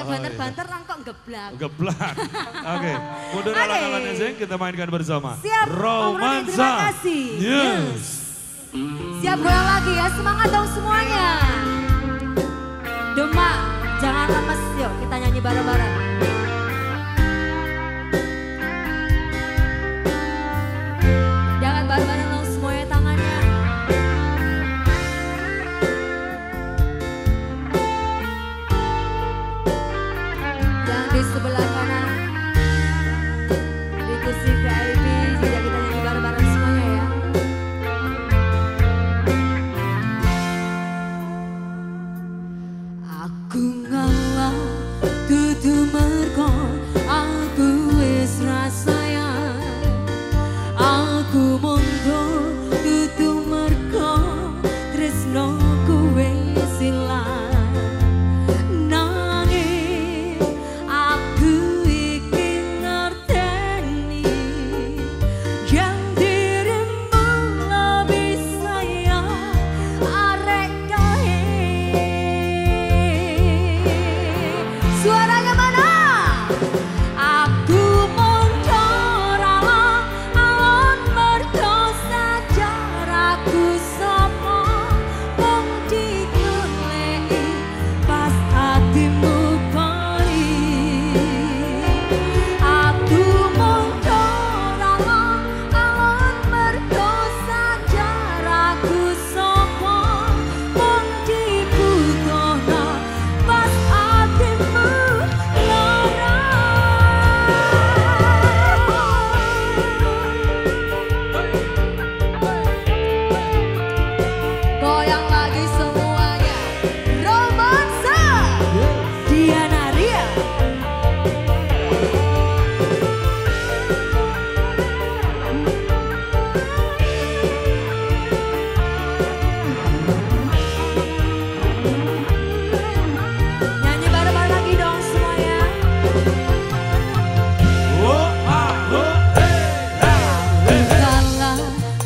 Ojo banter-banter nang kok geblak. Geblak. Oke. Mundur ala-ala kita mainkan bersama. Siap. Romansa. Terima kasih. Yes. Siap goyang lagi ya. Semangat dong semuanya. sebelah sana. Di kursi VIP juga kita nyanyi bareng-bareng semuanya ya. Aku nggak suaranya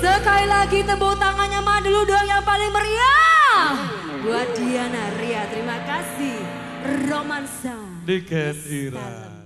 sekali lagi tepuk tangannya mah dulu dong yang paling meriah. Buat Diana Ria, terima kasih. Romansa. Ira.